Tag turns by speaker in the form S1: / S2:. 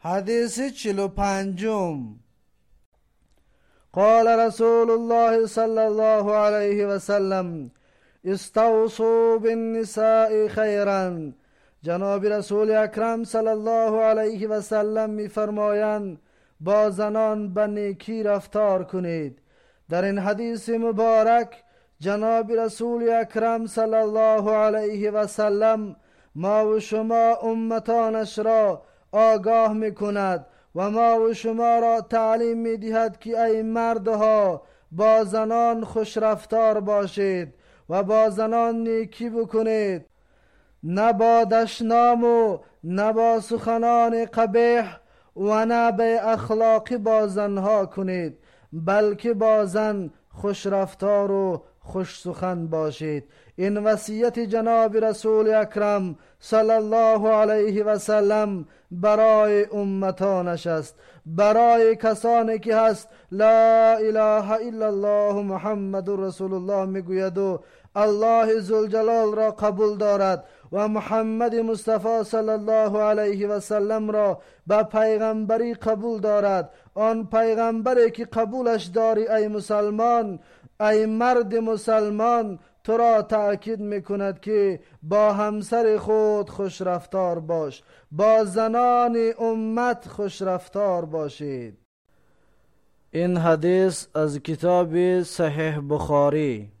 S1: حدیث چلو پنجم. قال رسول الله صلى الله عليه وسلم استوصوا بالنساء خيرا جناب رسول اکرم صلی الله علیه و سلم میفرمایند با زنان به نیکی رفتار کنید. در این حدیث مبارک جناب رسول اکرم صلی الله علیه و سلم ما و شما امتانش را آگاه می کند و ما و شما را تعلیم می دهد که ای مردها با زنان خوش رفتار باشید و با زنان نیکی بکنید. نه با دشنام و نه با سخنان قبیح و نه به اخلاقی با زنها کنید. بلکه با زن خوش رفتار و خوش سخن باشید. این وصیت جناب رسول اکرم صلی الله علیه و سلم برای امتانش است. برای کسانی که هست لا اله الا الله محمد رسول الله می‌گوید و الله زلجلال را قبول دارد. و محمد مصطفی صلی الله علیه و سلم را به پیغمبری قبول دارد. آن پیغمبری که قبولش داری ای مسلمان ای مرد مسلمان تو را تأکید می کند که با همسر خود خوش رفتار باش با زنان امت خوش رفتار باشید. این حدیث از کتاب صحیح بخاری.